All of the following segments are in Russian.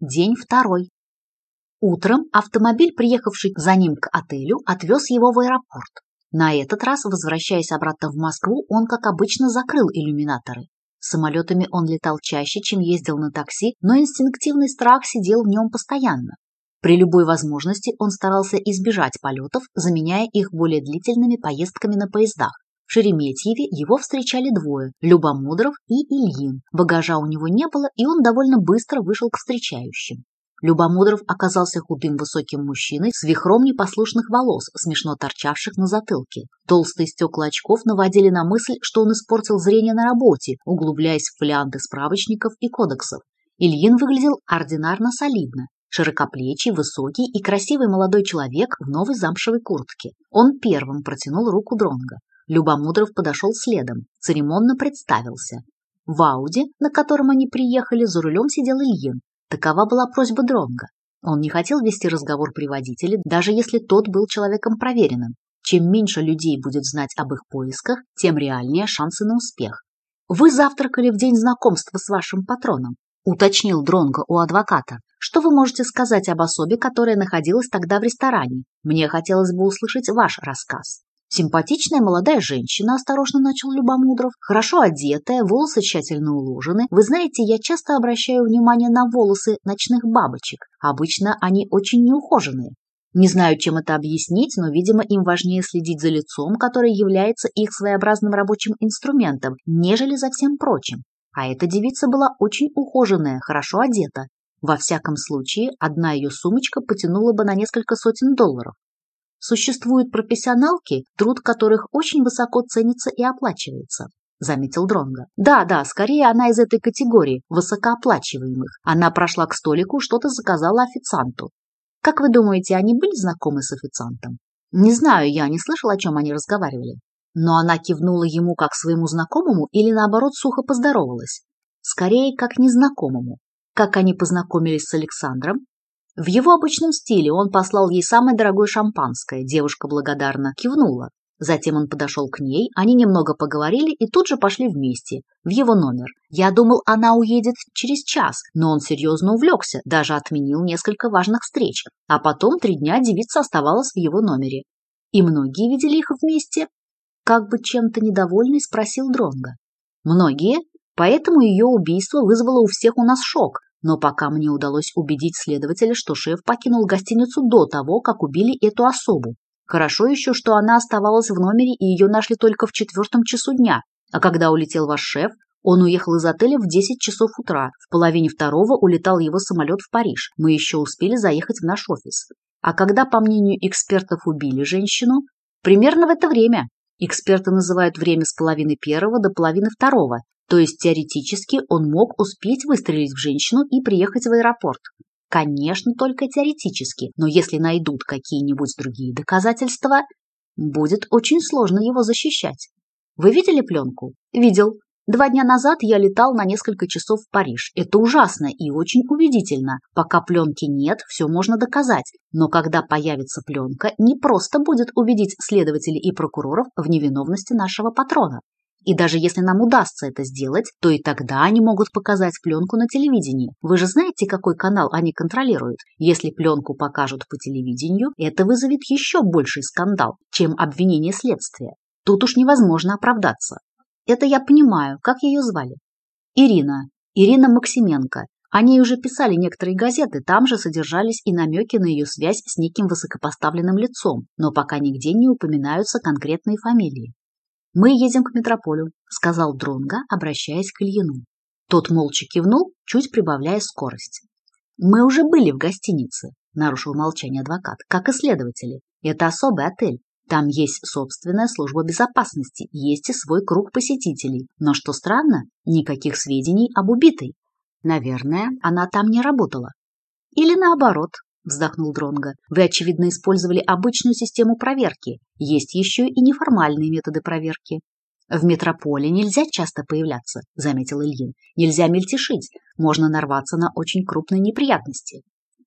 День второй. Утром автомобиль, приехавший за ним к отелю, отвез его в аэропорт. На этот раз, возвращаясь обратно в Москву, он, как обычно, закрыл иллюминаторы. Самолетами он летал чаще, чем ездил на такси, но инстинктивный страх сидел в нем постоянно. При любой возможности он старался избежать полетов, заменяя их более длительными поездками на поездах. В Шереметьеве его встречали двое – Любомудров и Ильин. Багажа у него не было, и он довольно быстро вышел к встречающим. Любомудров оказался худым высоким мужчиной с вихром непослушных волос, смешно торчавших на затылке. Толстые стекла очков наводили на мысль, что он испортил зрение на работе, углубляясь в флянды справочников и кодексов. Ильин выглядел ординарно солидно. Широкоплечий, высокий и красивый молодой человек в новой замшевой куртке. Он первым протянул руку Дронга. Любомудров подошел следом, церемонно представился. В Ауди, на котором они приехали, за рулем сидел Ильин. Такова была просьба Дронга. Он не хотел вести разговор при водителе, даже если тот был человеком проверенным. Чем меньше людей будет знать об их поисках, тем реальнее шансы на успех. «Вы завтракали в день знакомства с вашим патроном», – уточнил Дронго у адвоката. «Что вы можете сказать об особе, которая находилась тогда в ресторане? Мне хотелось бы услышать ваш рассказ». Симпатичная молодая женщина, осторожно начал Любомудров, хорошо одетая, волосы тщательно уложены. Вы знаете, я часто обращаю внимание на волосы ночных бабочек. Обычно они очень неухоженные. Не знаю, чем это объяснить, но, видимо, им важнее следить за лицом, которое является их своеобразным рабочим инструментом, нежели за всем прочим. А эта девица была очень ухоженная, хорошо одета. Во всяком случае, одна ее сумочка потянула бы на несколько сотен долларов. Существуют профессионалки, труд которых очень высоко ценится и оплачивается. – заметил Дронга. «Да, да, скорее она из этой категории, высокооплачиваемых. Она прошла к столику, что-то заказала официанту. Как вы думаете, они были знакомы с официантом?» «Не знаю, я не слышал, о чем они разговаривали». Но она кивнула ему как своему знакомому или, наоборот, сухо поздоровалась. Скорее, как незнакомому. Как они познакомились с Александром? В его обычном стиле он послал ей самое дорогое шампанское, девушка благодарно кивнула. Затем он подошел к ней, они немного поговорили и тут же пошли вместе, в его номер. Я думал, она уедет через час, но он серьезно увлекся, даже отменил несколько важных встреч. А потом три дня девица оставалась в его номере. И многие видели их вместе. Как бы чем-то недовольный спросил Дронга. Многие, поэтому ее убийство вызвало у всех у нас шок, но пока мне удалось убедить следователя, что шеф покинул гостиницу до того, как убили эту особу. Хорошо еще, что она оставалась в номере, и ее нашли только в четвертом часу дня. А когда улетел ваш шеф, он уехал из отеля в 10 часов утра. В половине второго улетал его самолет в Париж. Мы еще успели заехать в наш офис. А когда, по мнению экспертов, убили женщину? Примерно в это время. Эксперты называют время с половины первого до половины второго. То есть теоретически он мог успеть выстрелить в женщину и приехать в аэропорт. Конечно, только теоретически, но если найдут какие-нибудь другие доказательства, будет очень сложно его защищать. Вы видели пленку? Видел. Два дня назад я летал на несколько часов в Париж. Это ужасно и очень убедительно. Пока пленки нет, все можно доказать. Но когда появится пленка, не просто будет убедить следователей и прокуроров в невиновности нашего патрона. И даже если нам удастся это сделать, то и тогда они могут показать пленку на телевидении. Вы же знаете, какой канал они контролируют. Если пленку покажут по телевидению, это вызовет еще больший скандал, чем обвинение следствия. Тут уж невозможно оправдаться. Это я понимаю, как ее звали. Ирина. Ирина Максименко. О ней уже писали некоторые газеты, там же содержались и намеки на ее связь с неким высокопоставленным лицом, но пока нигде не упоминаются конкретные фамилии. Мы едем к метрополю, сказал Дронга, обращаясь к Ильину. Тот молча кивнул, чуть прибавляя скорость. Мы уже были в гостинице, нарушил молчание адвокат, как и следователи. Это особый отель. Там есть собственная служба безопасности, есть и свой круг посетителей. Но что странно, никаких сведений об убитой. Наверное, она там не работала. Или наоборот, вздохнул Дронга. Вы, очевидно, использовали обычную систему проверки. Есть еще и неформальные методы проверки. В метрополе нельзя часто появляться, заметил Ильин. Нельзя мельтешить, можно нарваться на очень крупные неприятности.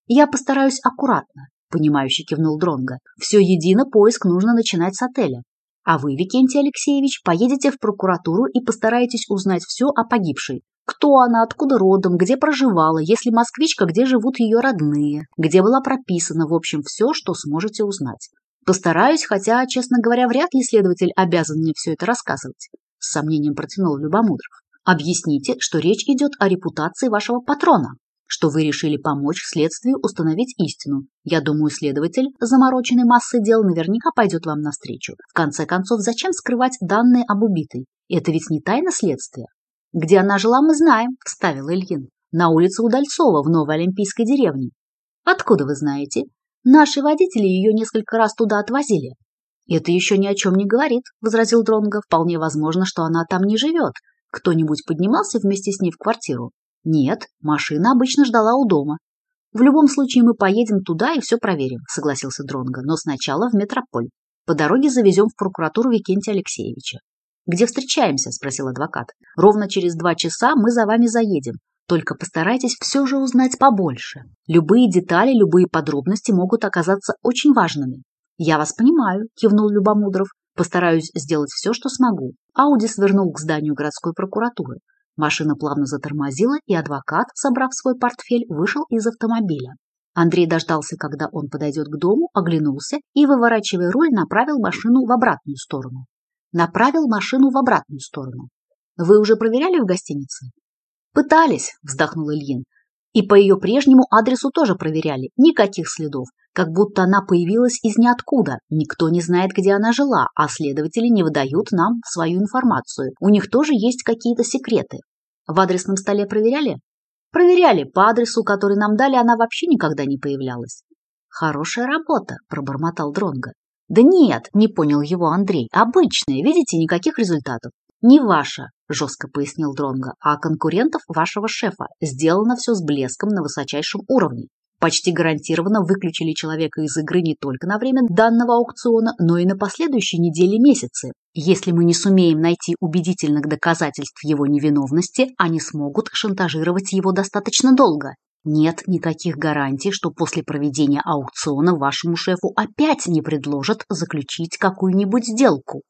Я постараюсь аккуратно, понимающе кивнул Дронга. Все едино, поиск нужно начинать с отеля. А вы, Викентий Алексеевич, поедете в прокуратуру и постараетесь узнать все о погибшей, кто она, откуда родом, где проживала, если москвичка, где живут ее родные, где была прописана, в общем, все, что сможете узнать. Постараюсь, хотя, честно говоря, вряд ли следователь обязан мне все это рассказывать, с сомнением протянул Любомудров. Объясните, что речь идет о репутации вашего патрона, что вы решили помочь следствию установить истину. Я думаю, следователь, замороченный массой дел, наверняка пойдет вам навстречу. В конце концов, зачем скрывать данные об убитой? Это ведь не тайна следствия. Где она жила, мы знаем, вставил Ильин. На улице Удальцова в новой олимпийской деревне. Откуда вы знаете? Наши водители ее несколько раз туда отвозили. Это еще ни о чем не говорит, возразил Дронго. Вполне возможно, что она там не живет. Кто-нибудь поднимался вместе с ней в квартиру? Нет, машина обычно ждала у дома. В любом случае мы поедем туда и все проверим, согласился Дронго, но сначала в метрополь. По дороге завезем в прокуратуру Викентия Алексеевича. «Где встречаемся?» – спросил адвокат. «Ровно через два часа мы за вами заедем. Только постарайтесь все же узнать побольше. Любые детали, любые подробности могут оказаться очень важными». «Я вас понимаю», – кивнул Любомудров. «Постараюсь сделать все, что смогу». Ауди свернул к зданию городской прокуратуры. Машина плавно затормозила, и адвокат, собрав свой портфель, вышел из автомобиля. Андрей дождался, когда он подойдет к дому, оглянулся и, выворачивая руль, направил машину в обратную сторону направил машину в обратную сторону. «Вы уже проверяли в гостинице?» «Пытались», – вздохнул Ильин. «И по ее прежнему адресу тоже проверяли. Никаких следов. Как будто она появилась из ниоткуда. Никто не знает, где она жила, а следователи не выдают нам свою информацию. У них тоже есть какие-то секреты. В адресном столе проверяли?» «Проверяли. По адресу, который нам дали, она вообще никогда не появлялась». «Хорошая работа», – пробормотал Дронга. «Да нет», – не понял его Андрей, – Обычное, видите, никаких результатов». «Не ваша», – жестко пояснил Дронга, – «а конкурентов вашего шефа. Сделано все с блеском на высочайшем уровне. Почти гарантированно выключили человека из игры не только на время данного аукциона, но и на последующие недели-месяцы. Если мы не сумеем найти убедительных доказательств его невиновности, они смогут шантажировать его достаточно долго. Нет никаких гарантий, что после проведения аукциона вашему шефу опять не предложат заключить какую-нибудь сделку.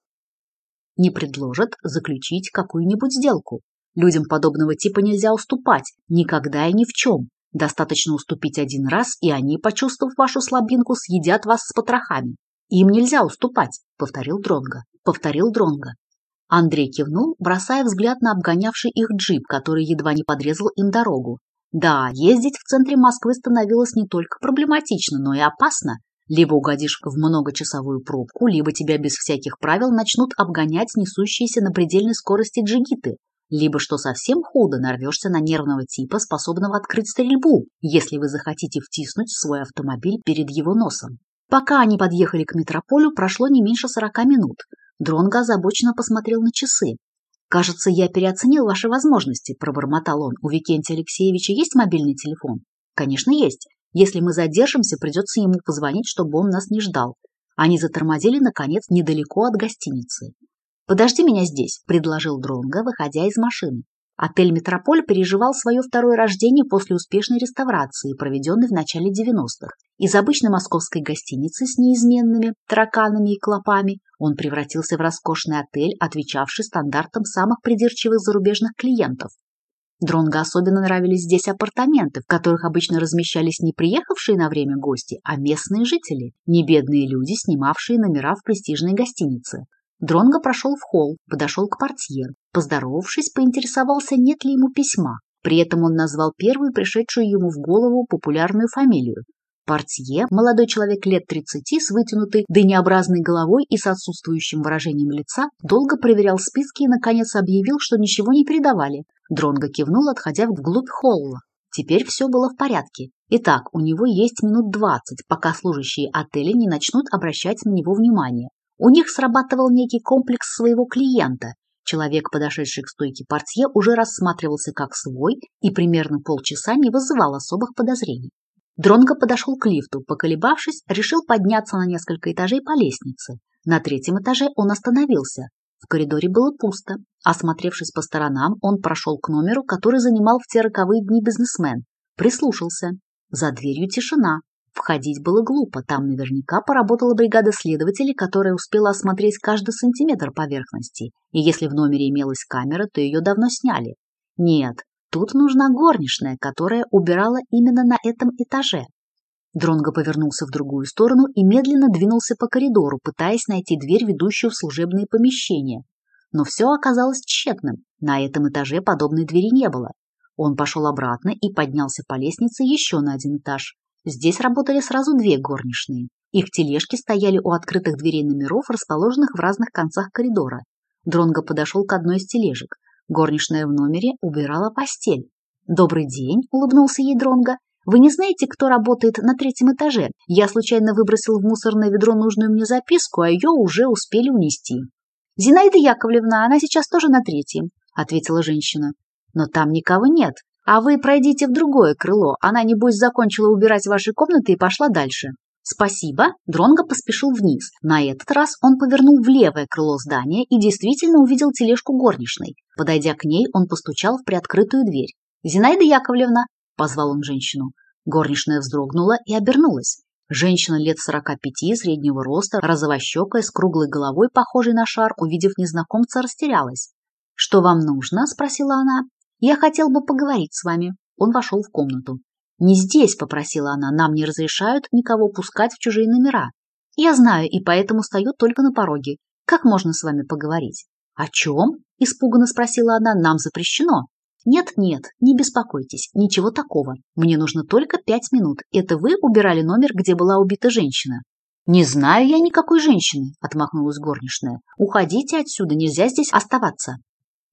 Не предложат заключить какую-нибудь сделку. Людям подобного типа нельзя уступать, никогда и ни в чем. Достаточно уступить один раз, и они, почувствовав вашу слабинку, съедят вас с потрохами. Им нельзя уступать, повторил Дронга. Повторил Дронга. Андрей кивнул, бросая взгляд на обгонявший их джип, который едва не подрезал им дорогу, да, ездить в центре Москвы становилось не только проблематично, но и опасно. Либо угодишь в многочасовую пробку, либо тебя без всяких правил начнут обгонять несущиеся на предельной скорости джигиты, либо, что совсем худо, нарвешься на нервного типа, способного открыть стрельбу, если вы захотите втиснуть свой автомобиль перед его носом. Пока они подъехали к метрополю, прошло не меньше сорока минут. Дронго озабоченно посмотрел на часы. «Кажется, я переоценил ваши возможности», – пробормотал он. «У Викентия Алексеевича есть мобильный телефон?» «Конечно, есть. Если мы задержимся, придется ему позвонить, чтобы он нас не ждал». Они затормозили, наконец, недалеко от гостиницы. «Подожди меня здесь», – предложил Дронго, выходя из машины. Отель «Метрополь» переживал свое второе рождение после успешной реставрации, проведенной в начале 90-х. Из обычной московской гостиницы с неизменными тараканами и клопами он превратился в роскошный отель, отвечавший стандартам самых придирчивых зарубежных клиентов. Дронго особенно нравились здесь апартаменты, в которых обычно размещались не приехавшие на время гости, а местные жители, небедные люди, снимавшие номера в престижной гостинице. Дронго прошел в холл, подошел к портье. Поздоровавшись, поинтересовался, нет ли ему письма. При этом он назвал первую пришедшую ему в голову популярную фамилию. Портье, молодой человек лет 30 с вытянутой дынеобразной головой и с отсутствующим выражением лица, долго проверял списки и, наконец, объявил, что ничего не передавали. Дронго кивнул, отходя вглубь холла. Теперь все было в порядке. Итак, у него есть минут двадцать, пока служащие отеля не начнут обращать на него внимание. У них срабатывал некий комплекс своего клиента. Человек, подошедший к стойке портье, уже рассматривался как свой и примерно полчаса не вызывал особых подозрений. Дронго подошел к лифту, поколебавшись, решил подняться на несколько этажей по лестнице. На третьем этаже он остановился. В коридоре было пусто. Осмотревшись по сторонам, он прошел к номеру, который занимал в те роковые дни бизнесмен. Прислушался. За дверью тишина. Входить было глупо, там наверняка поработала бригада следователей, которая успела осмотреть каждый сантиметр поверхности, и если в номере имелась камера, то ее давно сняли. Нет, тут нужна горничная, которая убирала именно на этом этаже. Дронго повернулся в другую сторону и медленно двинулся по коридору, пытаясь найти дверь, ведущую в служебные помещения. Но все оказалось тщетным, на этом этаже подобной двери не было. Он пошел обратно и поднялся по лестнице еще на один этаж. Здесь работали сразу две горничные. Их тележки стояли у открытых дверей номеров, расположенных в разных концах коридора. Дронго подошел к одной из тележек. Горничная в номере убирала постель. «Добрый день», — улыбнулся ей Дронго. «Вы не знаете, кто работает на третьем этаже? Я случайно выбросил в мусорное ведро нужную мне записку, а ее уже успели унести». «Зинаида Яковлевна, она сейчас тоже на третьем», — ответила женщина. «Но там никого нет. А вы пройдите в другое крыло. Она, небось, закончила убирать ваши комнаты и пошла дальше. Спасибо. Дронго поспешил вниз. На этот раз он повернул в левое крыло здания и действительно увидел тележку горничной. Подойдя к ней, он постучал в приоткрытую дверь. «Зинаида Яковлевна!» – позвал он женщину. Горничная вздрогнула и обернулась. Женщина лет сорока пяти, среднего роста, розовощекая, с круглой головой, похожей на шар, увидев незнакомца, растерялась. «Что вам нужно?» – спросила она. Я хотел бы поговорить с вами. Он вошел в комнату. Не здесь, попросила она, нам не разрешают никого пускать в чужие номера. Я знаю, и поэтому стою только на пороге. Как можно с вами поговорить? О чем? Испуганно спросила она, нам запрещено. Нет, нет, не беспокойтесь, ничего такого. Мне нужно только пять минут. Это вы убирали номер, где была убита женщина. «Не знаю я никакой женщины», — отмахнулась горничная. «Уходите отсюда, нельзя здесь оставаться».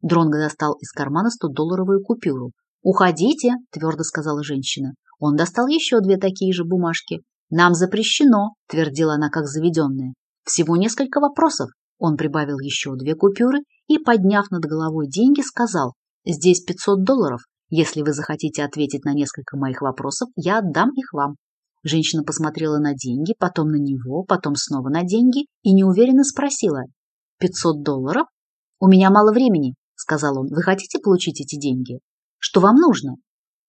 Дронго достал из кармана 100-долларовую купюру. «Уходите», – твердо сказала женщина. Он достал еще две такие же бумажки. «Нам запрещено», – твердила она как заведенная. «Всего несколько вопросов». Он прибавил еще две купюры и, подняв над головой деньги, сказал, «Здесь 500 долларов. Если вы захотите ответить на несколько моих вопросов, я отдам их вам». Женщина посмотрела на деньги, потом на него, потом снова на деньги и неуверенно спросила, «500 долларов? У меня мало времени. — сказал он, — вы хотите получить эти деньги? Что вам нужно?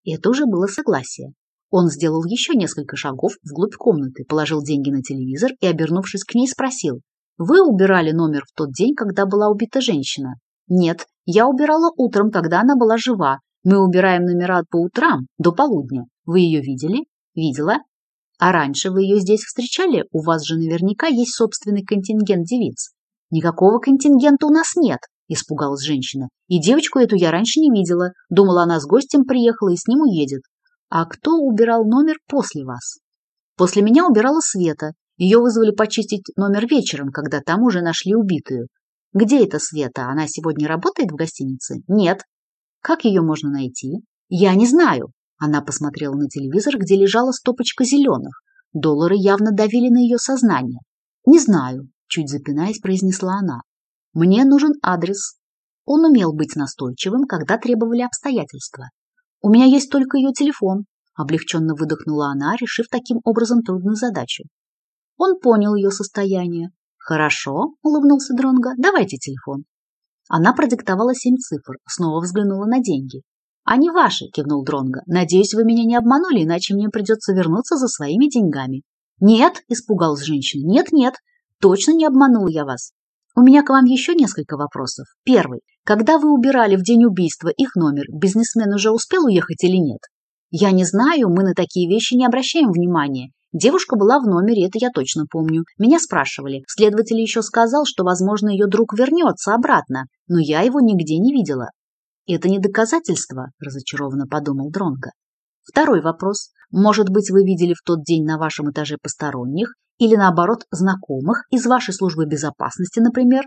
И это уже было согласие. Он сделал еще несколько шагов вглубь комнаты, положил деньги на телевизор и, обернувшись к ней, спросил. «Вы убирали номер в тот день, когда была убита женщина?» «Нет, я убирала утром, когда она была жива. Мы убираем номера по утрам, до полудня. Вы ее видели?» «Видела. А раньше вы ее здесь встречали? У вас же наверняка есть собственный контингент девиц». «Никакого контингента у нас нет. – испугалась женщина. «И девочку эту я раньше не видела. Думала, она с гостем приехала и с ним уедет. А кто убирал номер после вас?» «После меня убирала Света. Ее вызвали почистить номер вечером, когда там уже нашли убитую. Где эта Света? Она сегодня работает в гостинице? Нет. Как ее можно найти? Я не знаю». Она посмотрела на телевизор, где лежала стопочка зеленых. Доллары явно давили на ее сознание. «Не знаю», – чуть запинаясь, произнесла она. Мне нужен адрес. Он умел быть настойчивым, когда требовали обстоятельства. У меня есть только ее телефон, облегченно выдохнула она, решив таким образом трудную задачу. Он понял ее состояние. Хорошо, улыбнулся Дронга. Давайте телефон. Она продиктовала семь цифр, снова взглянула на деньги. Они ваши, кивнул Дронга. Надеюсь, вы меня не обманули, иначе мне придется вернуться за своими деньгами. Нет, испугалась женщина. Нет, нет, точно не обманул я вас. У меня к вам еще несколько вопросов. Первый. Когда вы убирали в день убийства их номер, бизнесмен уже успел уехать или нет? Я не знаю, мы на такие вещи не обращаем внимания. Девушка была в номере, это я точно помню. Меня спрашивали. Следователь еще сказал, что, возможно, ее друг вернется обратно, но я его нигде не видела. Это не доказательство, разочарованно подумал Дронго. Второй вопрос. Может быть, вы видели в тот день на вашем этаже посторонних, или, наоборот, знакомых из вашей службы безопасности, например.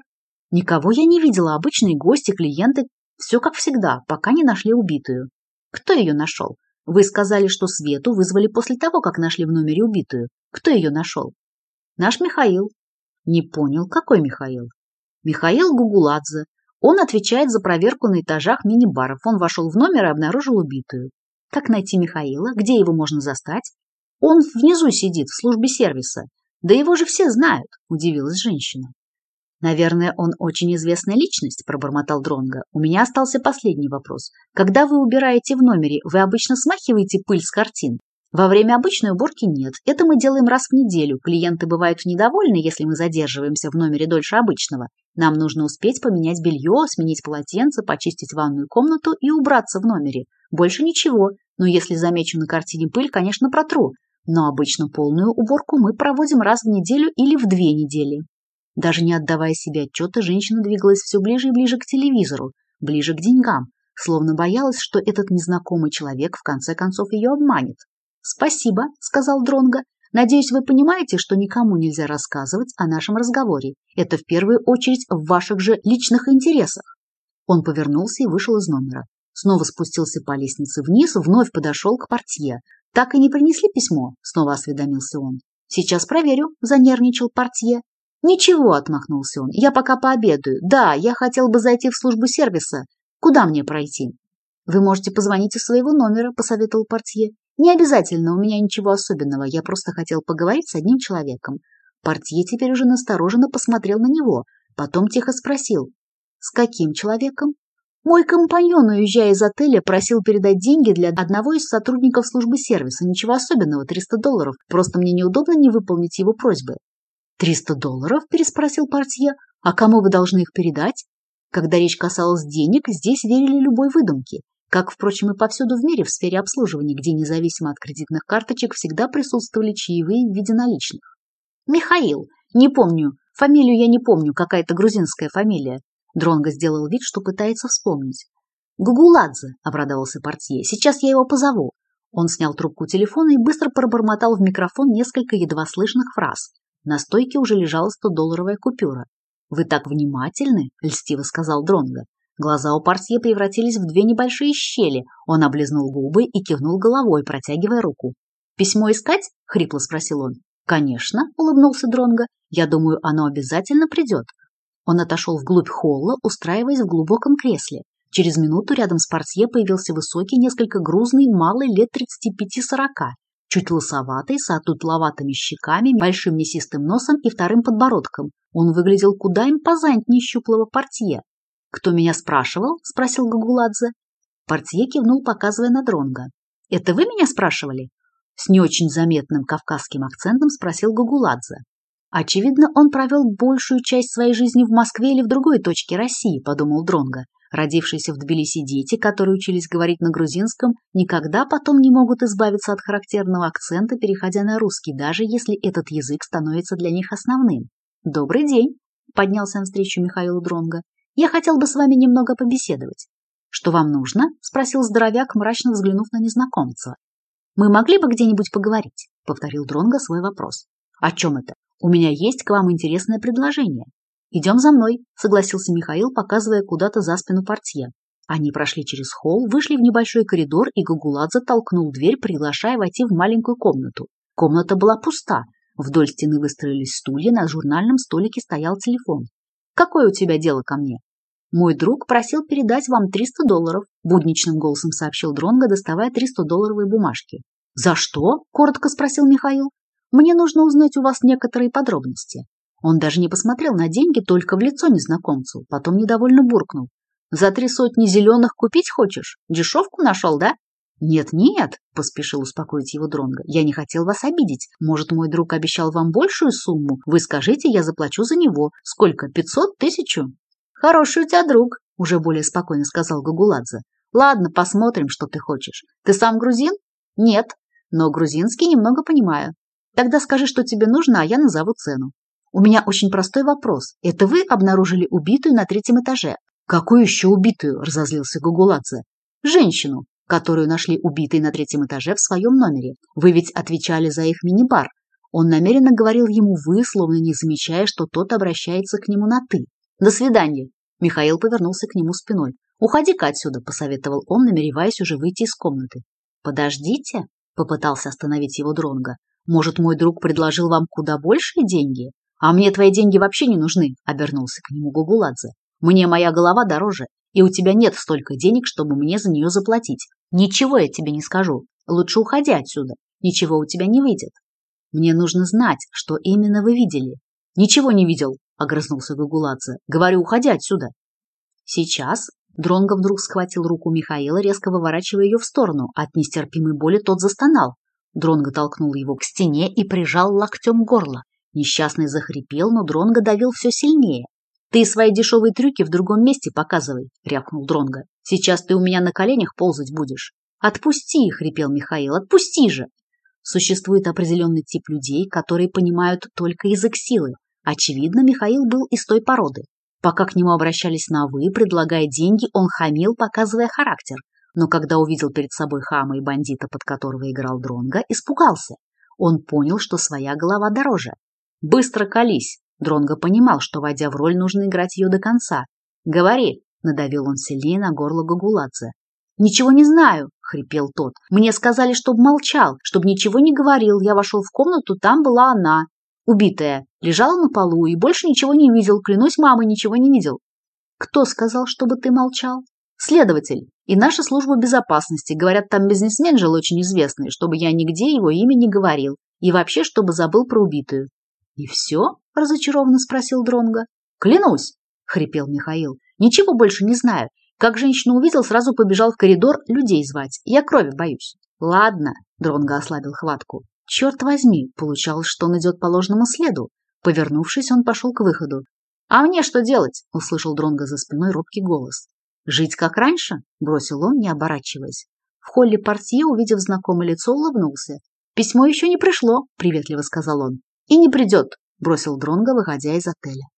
Никого я не видела, обычные гости, клиенты. Все как всегда, пока не нашли убитую. Кто ее нашел? Вы сказали, что Свету вызвали после того, как нашли в номере убитую. Кто ее нашел? Наш Михаил. Не понял, какой Михаил? Михаил Гугуладзе. Он отвечает за проверку на этажах мини-баров. Он вошел в номер и обнаружил убитую. Как найти Михаила? Где его можно застать? Он внизу сидит, в службе сервиса. Да его же все знают, удивилась женщина. Наверное, он очень известная личность, пробормотал Дронга. У меня остался последний вопрос. Когда вы убираете в номере, вы обычно смахиваете пыль с картин? Во время обычной уборки нет. Это мы делаем раз в неделю. Клиенты бывают недовольны, если мы задерживаемся в номере дольше обычного. Нам нужно успеть поменять белье, сменить полотенце, почистить ванную комнату и убраться в номере. Больше ничего. Но если замечу на картине пыль, конечно, протру но обычно полную уборку мы проводим раз в неделю или в две недели. Даже не отдавая себе отчета, женщина двигалась все ближе и ближе к телевизору, ближе к деньгам, словно боялась, что этот незнакомый человек в конце концов ее обманет. «Спасибо», — сказал Дронго. «Надеюсь, вы понимаете, что никому нельзя рассказывать о нашем разговоре. Это в первую очередь в ваших же личных интересах». Он повернулся и вышел из номера. Снова спустился по лестнице вниз, вновь подошел к портье, «Так и не принесли письмо?» — снова осведомился он. «Сейчас проверю», — занервничал портье. «Ничего», — отмахнулся он, — «я пока пообедаю. Да, я хотел бы зайти в службу сервиса. Куда мне пройти?» «Вы можете позвонить из своего номера», — посоветовал портье. «Не обязательно, у меня ничего особенного, я просто хотел поговорить с одним человеком». Портье теперь уже настороженно посмотрел на него, потом тихо спросил. «С каким человеком?» Мой компаньон, уезжая из отеля, просил передать деньги для одного из сотрудников службы сервиса. Ничего особенного, 300 долларов. Просто мне неудобно не выполнить его просьбы. «Триста долларов?» – переспросил партия, «А кому вы должны их передать?» Когда речь касалась денег, здесь верили любой выдумке. Как, впрочем, и повсюду в мире в сфере обслуживания, где независимо от кредитных карточек всегда присутствовали чаевые в виде наличных. «Михаил, не помню, фамилию я не помню, какая-то грузинская фамилия. Дронго сделал вид, что пытается вспомнить. «Гугуладзе», — обрадовался портье, — «сейчас я его позову». Он снял трубку телефона и быстро пробормотал в микрофон несколько едва слышных фраз. На стойке уже лежала стодолларовая купюра. «Вы так внимательны», — льстиво сказал Дронго. Глаза у портье превратились в две небольшие щели. Он облизнул губы и кивнул головой, протягивая руку. «Письмо искать?» — хрипло спросил он. «Конечно», — улыбнулся Дронго. «Я думаю, оно обязательно придет. Он отошел вглубь холла, устраиваясь в глубоком кресле. Через минуту рядом с портье появился высокий, несколько грузный, малый, лет 35-40, чуть лысоватый, с отутловатыми щеками, большим мясистым носом и вторым подбородком. Он выглядел куда импозантнее щуплого портье. «Кто меня спрашивал?» – спросил Гагуладзе. Портье кивнул, показывая на дронга. «Это вы меня спрашивали?» С не очень заметным кавказским акцентом спросил Гагуладзе. Очевидно, он провел большую часть своей жизни в Москве или в другой точке России, подумал Дронга. Родившиеся в Тбилиси дети, которые учились говорить на грузинском, никогда потом не могут избавиться от характерного акцента, переходя на русский, даже если этот язык становится для них основным. «Добрый день!» – поднялся навстречу Михаилу Дронга. «Я хотел бы с вами немного побеседовать». «Что вам нужно?» – спросил здоровяк, мрачно взглянув на незнакомца. «Мы могли бы где-нибудь поговорить?» – повторил Дронга свой вопрос. «О чем это? У меня есть к вам интересное предложение. Идем за мной, согласился Михаил, показывая куда-то за спину портье. Они прошли через холл, вышли в небольшой коридор, и Гагуладзе толкнул дверь, приглашая войти в маленькую комнату. Комната была пуста. Вдоль стены выстроились стулья, на журнальном столике стоял телефон. «Какое у тебя дело ко мне?» «Мой друг просил передать вам 300 долларов», – будничным голосом сообщил Дронго, доставая 300-долларовые бумажки. «За что?» – коротко спросил Михаил. Мне нужно узнать у вас некоторые подробности. Он даже не посмотрел на деньги, только в лицо незнакомцу, потом недовольно буркнул. «За три сотни зеленых купить хочешь? Дешевку нашел, да?» «Нет-нет», — поспешил успокоить его Дронго, — «я не хотел вас обидеть. Может, мой друг обещал вам большую сумму? Вы скажите, я заплачу за него. Сколько? Пятьсот? Тысячу?» «Хороший у тебя друг», — уже более спокойно сказал Гагуладзе. «Ладно, посмотрим, что ты хочешь. Ты сам грузин?» «Нет, но грузинский немного понимаю. Тогда скажи, что тебе нужно, а я назову цену. У меня очень простой вопрос. Это вы обнаружили убитую на третьем этаже? Какую еще убитую? Разозлился Гугуладзе. Женщину, которую нашли убитой на третьем этаже в своем номере. Вы ведь отвечали за их мини-бар. Он намеренно говорил ему «вы», словно не замечая, что тот обращается к нему на «ты». «До свидания!» Михаил повернулся к нему спиной. «Уходи-ка отсюда», – посоветовал он, намереваясь уже выйти из комнаты. «Подождите», – попытался остановить его Дронго. Может, мой друг предложил вам куда большие деньги? А мне твои деньги вообще не нужны, обернулся к нему Гугуладзе. Мне моя голова дороже, и у тебя нет столько денег, чтобы мне за нее заплатить. Ничего я тебе не скажу. Лучше уходи отсюда. Ничего у тебя не выйдет. Мне нужно знать, что именно вы видели. Ничего не видел, огрызнулся Гугуладзе. Говорю, уходи отсюда. Сейчас Дронго вдруг схватил руку Михаила, резко выворачивая ее в сторону. От нестерпимой боли тот застонал. Дронго толкнул его к стене и прижал локтем горло. Несчастный захрипел, но Дронго давил все сильнее. «Ты свои дешевые трюки в другом месте показывай», — рявкнул Дронго. «Сейчас ты у меня на коленях ползать будешь». «Отпусти», — хрипел Михаил, — «отпусти же». Существует определенный тип людей, которые понимают только язык силы. Очевидно, Михаил был из той породы. Пока к нему обращались на «вы», предлагая деньги, он хамил, показывая характер но когда увидел перед собой хама и бандита, под которого играл Дронга, испугался. Он понял, что своя голова дороже. «Быстро колись!» Дронго понимал, что, войдя в роль, нужно играть ее до конца. «Говори!» – надавил он сильнее на горло Гагуладзе. «Ничего не знаю!» – хрипел тот. «Мне сказали, чтоб молчал, чтоб ничего не говорил. Я вошел в комнату, там была она, убитая, лежала на полу и больше ничего не видел. Клянусь, мамой, ничего не видел». «Кто сказал, чтобы ты молчал?» Следователь и наша служба безопасности, говорят, там бизнесмен жил очень известный, чтобы я нигде его имя не говорил и вообще, чтобы забыл про убитую. И все? разочарованно спросил Дронга. Клянусь, хрипел Михаил. Ничего больше не знаю. Как женщину увидел, сразу побежал в коридор людей звать. Я крови боюсь. Ладно, Дронга ослабил хватку. Черт возьми, получалось, что он идет по ложному следу. Повернувшись, он пошел к выходу. «А мне что делать?» – услышал Дронго за спиной робкий голос. Жить как раньше? Бросил он, не оборачиваясь. В холле портье, увидев знакомое лицо, улыбнулся. «Письмо еще не пришло», — приветливо сказал он. «И не придет», — бросил Дронго, выходя из отеля.